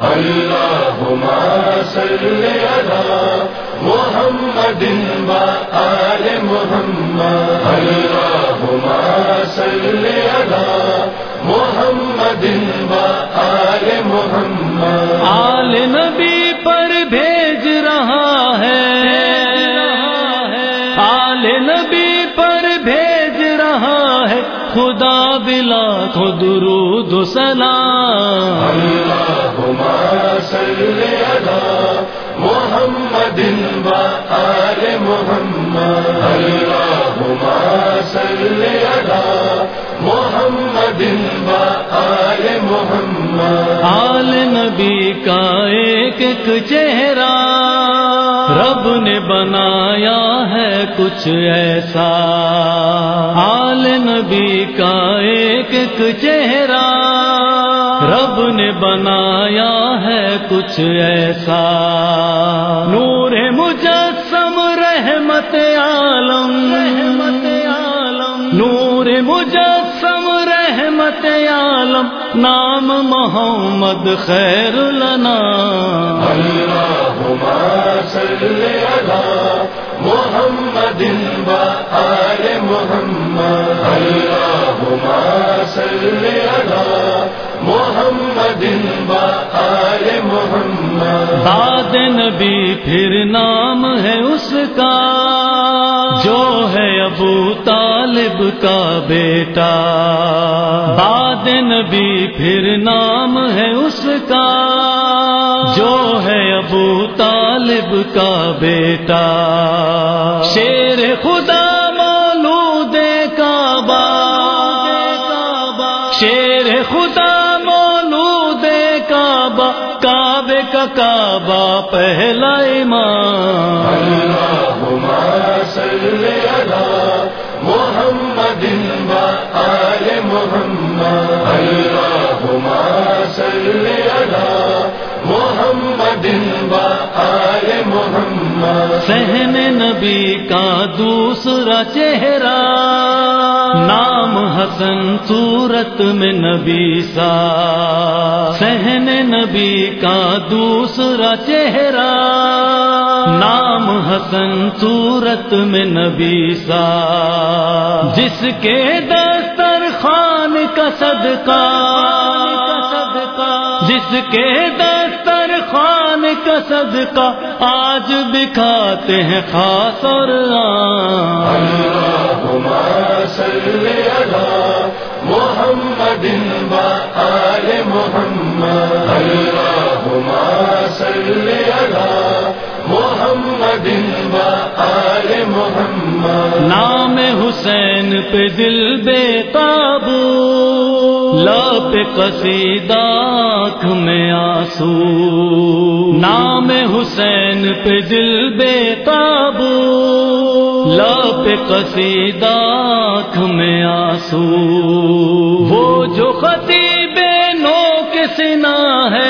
اللهم صل على محمد وآل محمد اللهم صل على محمد وآل محمد آل نبی پر بھیج رہا ہے۔ آل نبی پر بھیج رہا ہے۔ خدا بلا کو درود و سلام۔ اللهم محمد وآل محمد اللهم صل على محمد وآل محمد۔ آل نبی کا ایک ایک چہرہ رب نے بنایا ہے کچھ ایسا۔ آل نبی کا ایک ایک چہرہ بنایا ہے کچھ ایسا۔ نور مجسم رحمت عالم۔ رحمت عالم۔ نور مجسم رحمت عالم۔ نام محمد خیر لنا۔ محمد محمد۔ محمد وآل محمد۔ بعد نبی پھر نام ہے اس کا۔ جو ہے ابو طالب کا بیٹا۔ بعد نبی پھر نام ہے اس کا۔ جو ہے ابو طالب کا بیٹا۔ شیر خدا کا کعبہ پہلا ایمان اللهم صل على محمد وآل محمد اللهم صل على محمد وآل محمد سہن نبی کا دوسرا چہرہ۔ نام حسن صورت میں نبی سا۔ سہن نبی کا دوسرا چہرہ۔ نام حسن صورت میں نبی سا۔ جس کے دستر خان کا صدقہ۔ جس کے دستر خان کا صدقہ آج دکھاتے ہیں خاص اور عام۔ محمد محمد۔ محمد وآل محمد۔ نام حسین پہ دل بے قابو لپ قصیدہ آنکھ میں آنسو۔ نام حسین پہ دل بے قابو لپ قصیدہ آنکھ میں آنسو۔ وہ جو خطیب نو کے سنا ہے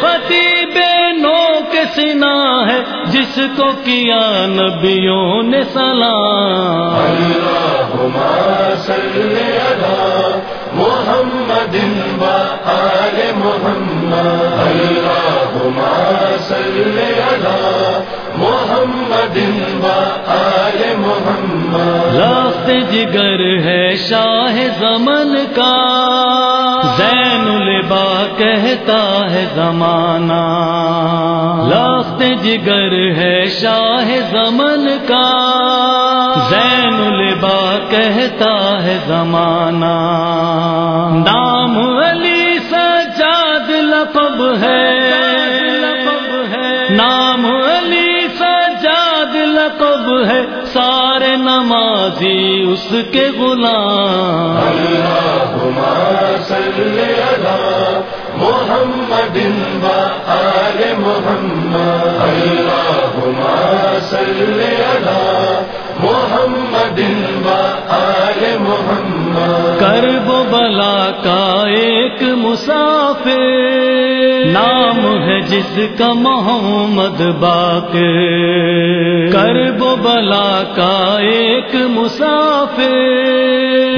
خطیب نو کے سنا ہے جس کو کیا نبیوں نے سلام؟ اللهم صل على محمد وآل محمد۔ اللهم صل على محمد وآل محمد۔ راست جگر ہے شاہ زمن کا۔ کہتا ہے زمانہ۔ لاخت جگر ہے شاہ زمن کا۔ زین البا کہتا ہے زمانہ۔ نام علی سجاد لقب ہے۔ نام علی سجاد لقب ہے۔ سارے نمازی اس کے غلام۔ محمد آل محمد اللهم صل على محمد آل محمد۔ کرب بلا کا ایک مسافر نام ہے جس کا محمد باق۔ کرب و بلا کا ایک مسافر۔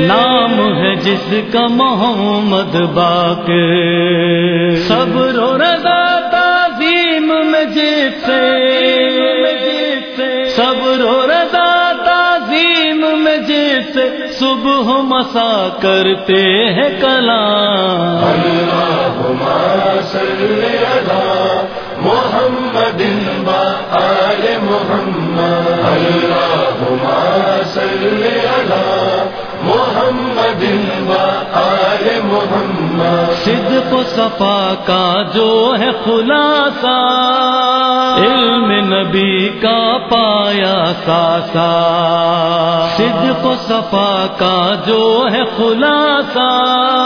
نام ہے جس کا محمد باق۔ صبر و رضا تعظیم میں جس سے صبر و رضا تعظیم میں جس سے صبح مسا کرتے ہیں کلام۔ صل على محمد وآل محمد اللهم صل على محمد وآل محمد صدق صفا کا جو ہے خلاصہ، علم نبی کا پایا ساسا۔ صدق صفا کا جو ہے خلاصہ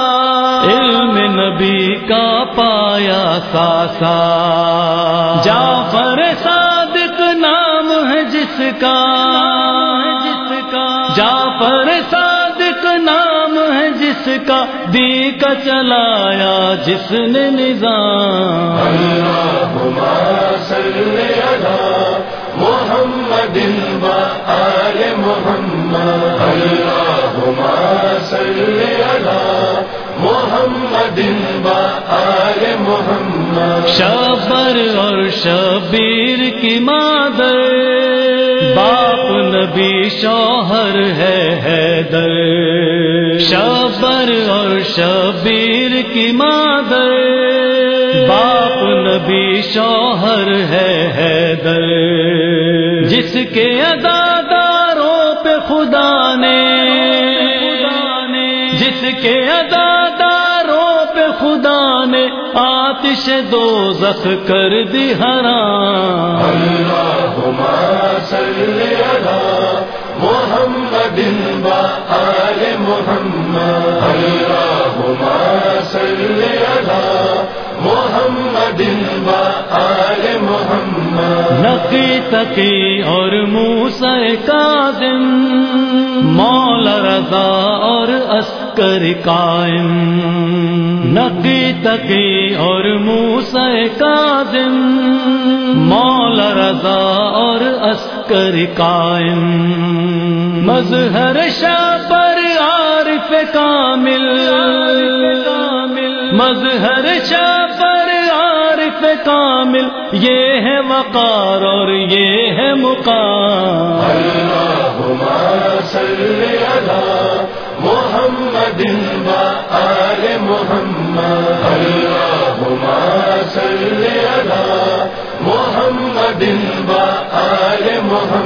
نبی کا پایا ساسا۔ جعفر صادق نام ہے جس کا۔ جس کا جعفر صادق نام ہے جس کا۔ دی کا چلایا جس نے نظام۔ محمد محمد۔ محمد۔ وآل اور شبیر کی مادر۔ باپ نبی شوہر ہے حیدر۔ شبر اور شبیر کی مادر۔ باپ نبی شوہر ہے حیدر۔ جس کے اداداروں پہ خدا نے، جس کے اداداروں آتش دو زخ کر دی حرام۔ اللهم صل على محمد وآل محمد اللهم صل على محمد وآل محمد نقی، تقی اور موسا کاظم مولا رضا اور عسکر قائم، نقی تقی اور موسا کاظم، مولا رضا اور عسکر قائم۔ مظہر شاہ پر عارف کامل، مظہر شاہ پر عارف کامل، یہ ہے وقار اور یہ ہے مقام۔ اللهم صل محمد محمد اللهم صل محمد۔